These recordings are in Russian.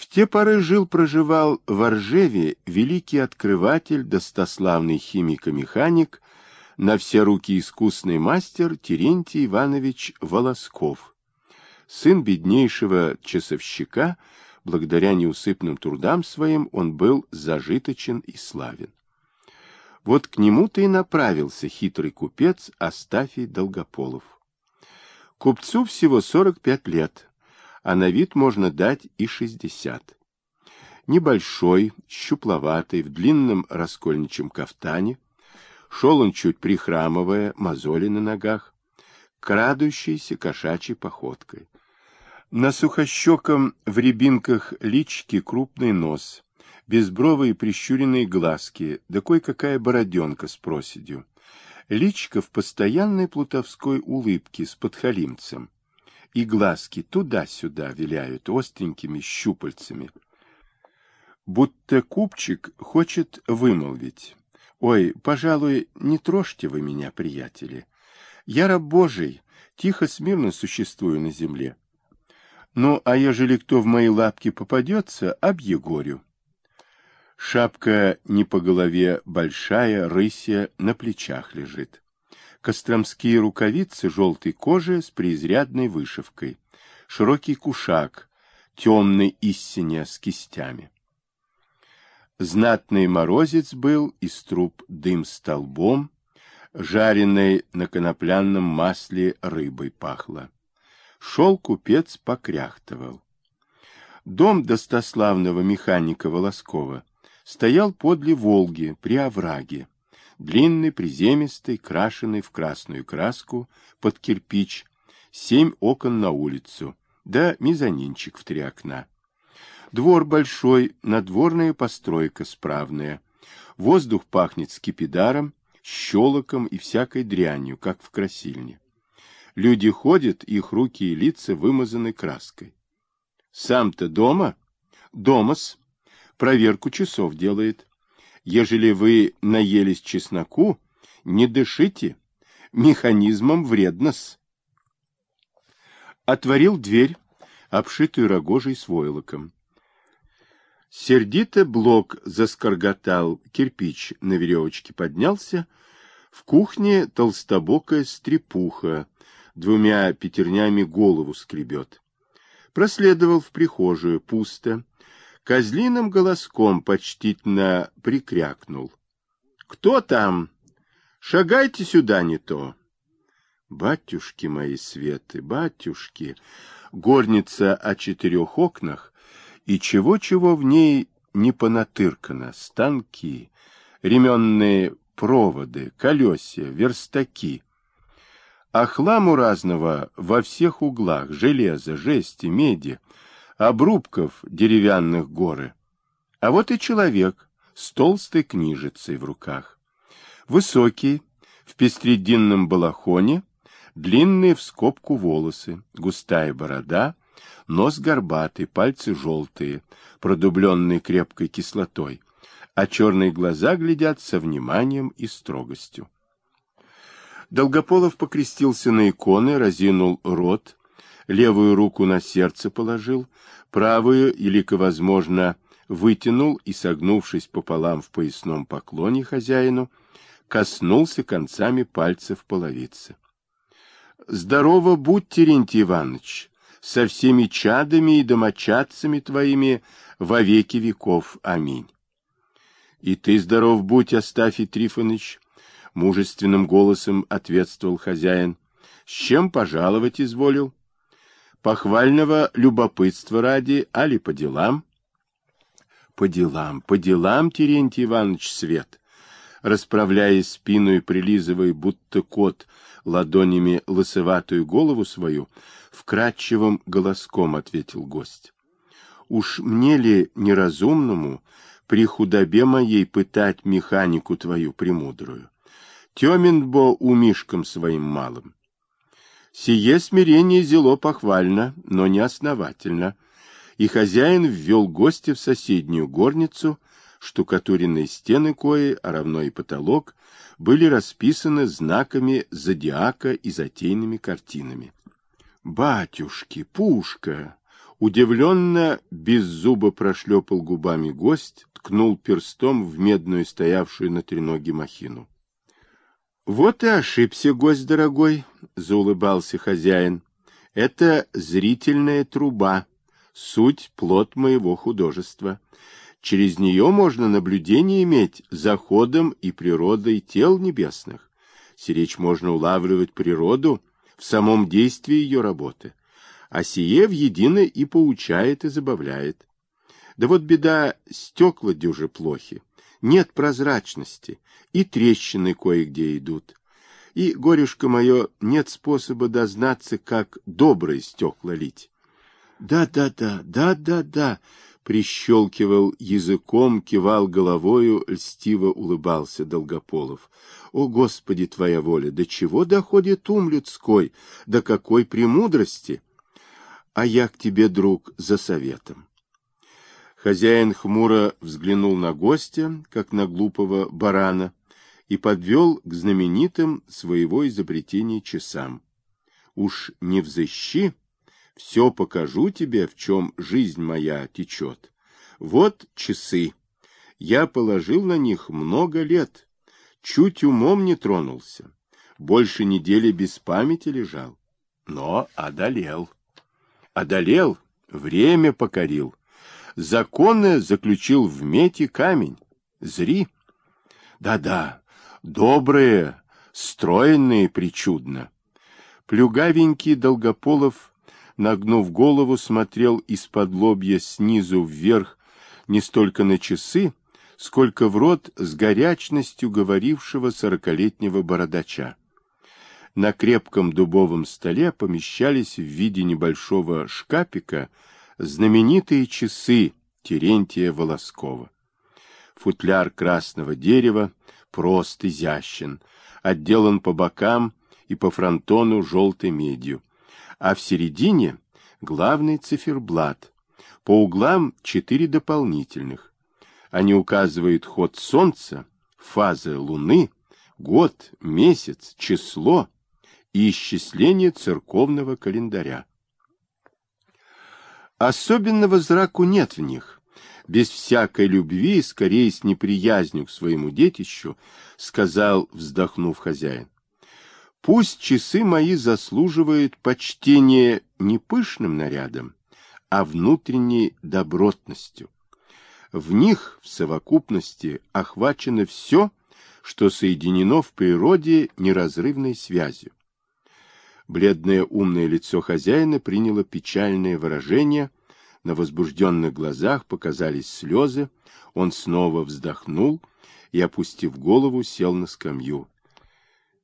В те поры жил-проживал в Ржеве великий открыватель, достославный химико-механик, на все руки искусный мастер Терентий Иванович Волосков, сын беднейшего часовщика, благодаря неусыпным трудам своим он был зажиточен и славен. Вот к нему-то и направился хитрый купец Астафий Долгополов. Купцу всего 45 лет, а на вид можно дать и 60. Небольшой, щупловатый, в длинном раскольничьем кафтане, шел он чуть прихрамывая, мозоли на ногах, крадущейся кошачьей походкой. На сухощеком в рябинках лички крупный нос, безбровые прищуренные глазки, да кое-какая бороденка с проседью. Личка в постоянной плутовской улыбке с подхалимцем. И глазки туда-сюда виляют остренькими щупальцами. Будто купчик хочет вымолвить. «Ой, пожалуй, не трожьте вы меня, приятели. Я раб Божий, тихо-смирно существую на земле. Ну, а ежели кто в мои лапки попадется, объегорю. Шапка не по голове большая, рысья, на плечах лежит. Костромские рукавицы желтой кожи с преизрядной вышивкой. Широкий кушак, темный истине с кистями. Знатный морозец был, из труб дым столбом, жареной на конопляном масле рыбой пахло шел купец покряхтывал. Дом достославного механика Волоскова стоял подле Волги, при овраге, длинный, приземистый, крашеный в красную краску, под кирпич, семь окон на улицу, да мезонинчик в три окна. Двор большой, надворная постройка справная. Воздух пахнет скипидаром, щелоком и всякой дрянью, как в красильне. Люди ходят, их руки и лица вымазаны краской. Сам-то дома? Домас. Проверку часов делает. Ежели вы наелись чесноку, не дышите. Механизмом вредно-с. Отворил дверь, обшитую рогожей с войлоком. Сердито блок заскорготал, кирпич на веревочке поднялся. В кухне толстобокая стрепуха, двумя пятернями голову скребет. Проследовал в прихожую, пусто. Козлиным голоском почтительно прикрякнул. — Кто там? Шагайте сюда не то. Батюшки мои светы, батюшки! Горница о четырех окнах, и чего-чего в ней не понатыркано. Станки, ременные проводы, колеса, верстаки — а хламу разного во всех углах, железа, жести, меди, обрубков деревянных горы. А вот и человек с толстой книжицей в руках. Высокий, в пестрединном балахоне, длинные в скобку волосы, густая борода, нос горбатый, пальцы желтые, продубленные крепкой кислотой, а черные глаза глядят со вниманием и строгостью. Долгополов покрестился на иконы, разинул рот, левую руку на сердце положил, правую, илико возможно, вытянул и, согнувшись пополам в поясном поклоне хозяину, коснулся концами пальцев половицы. — Здорово будь, Терентий Иванович, со всеми чадами и домочадцами твоими во веки веков. Аминь. — И ты здоров будь, Астафий Трифонович, — мужественным голосом ответствовал хозяин. — С чем пожаловать изволил? — Похвального любопытства ради, али по делам? — По делам, по делам, Терентий Иванович Свет. Расправляя спину и прилизывая, будто кот, ладонями лысоватую голову свою, вкрадчивым голоском ответил гость. — Уж мне ли неразумному при худобе моей пытать механику твою премудрую? Темен бо умишкам своим малым. Сие смирение зело похвально, но не основательно, и хозяин ввел гостя в соседнюю горницу, штукатуренные стены кои, а равно и потолок, были расписаны знаками зодиака и затейными картинами. «Батюшки, пушка! Удивленно, без зуба прошлепал губами гость, ткнул перстом в медную стоявшую на треноге махину. — Вот и ошибся, гость дорогой, — заулыбался хозяин. — Это зрительная труба, суть плод моего художества. Через нее можно наблюдение иметь за ходом и природой тел небесных. Сиречь можно улавливать природу в самом действии ее работы, а сие в едино и поучает, и забавляет. Да вот беда, стекла дюже плохи, нет прозрачности, и трещины кое-где идут. И, горюшка мое, нет способа дознаться, как добрые стекла лить. Да-да-да, да-да-да, прищелкивал языком, кивал головою, льстиво улыбался Долгополов. О, Господи, Твоя воля, до чего доходит ум людской, до какой премудрости? А я к тебе, друг, за советом. Хозяин хмуро взглянул на гостя, как на глупого барана, и подвел к знаменитым своего изобретения часам. Уж не взыщи, все покажу тебе, в чем жизнь моя течет. Вот часы. Я положил на них много лет. Чуть умом не тронулся. Больше недели без памяти лежал. Но одолел. Одолел, время покорил. Законы заключил в мете камень. Зри. Да-да, добрые, стройные причудно. Плюгавенький Долгополов нагнув голову, смотрел из-под лобья снизу вверх не столько на часы, сколько в рот с горячностью говорившего сорокалетнего бородача. На крепком дубовом столе помещались в виде небольшого шкапика знаменитые часы Терентия Волоскова. Футляр красного дерева прост, изящен, отделан по бокам и по фронтону желтой медью а в середине главный циферблат. По углам четыре дополнительных. Они указывают ход Солнца, фазы Луны, год, месяц, число и исчисление церковного календаря. Особенного зраку нет в них. Без всякой любви, скорее с неприязнью к своему детищу, сказал, вздохнув хозяин. Пусть часы мои заслуживают почтения не пышным нарядом, а внутренней добротностью. В них в совокупности охвачено все, что соединено в природе неразрывной связью. Бледное умное лицо хозяина приняло печальное выражение, на возбужденных глазах показались слезы, он снова вздохнул и, опустив голову, сел на скамью.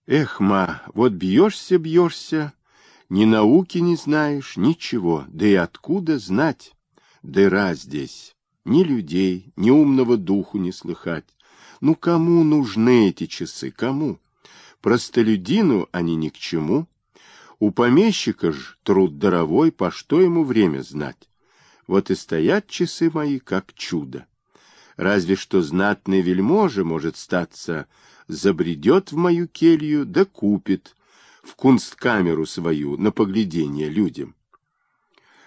Эх, ма, вот бьешься, бьешься, ни науки не знаешь, ничего, да и откуда знать? Дыра здесь, ни людей, ни умного духу не слыхать. Ну, кому нужны эти часы, кому? Простолюдину они ни к чему. У помещика ж труд даровой, по что ему время знать? Вот и стоят часы мои, как чудо. Разве что знатный вельможа может статься забредет в мою келью да купит в кунсткамеру свою на поглядение людям.